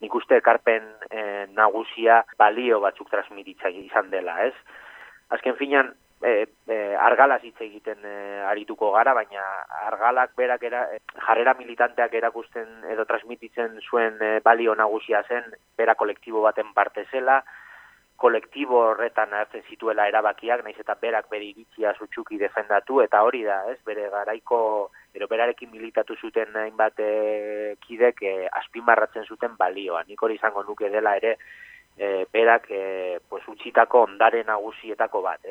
nik uste ekarpen e, nagusia balio batzuk transmititza izan dela, ez? Azken finan, e, e, argalaz hitz egiten e, arituko gara, baina argalak berak era, jarrera militanteak erakusten edo transmititzen zuen e, balio nagusia zen, bera kolektibo baten parte zela, kolektibo horretan hartzen zituela erabakiak, naiz eta berak bere iritzia zutxuki defendatu, eta hori da, ez, bere garaiko, ero berarekin militatu zuten hainbat e, kidek e, azpimarratzen zuten balioa. Nik hori izango nuke dela ere, e, berak e, pues, utxitako ondare nagusietako bat, ez?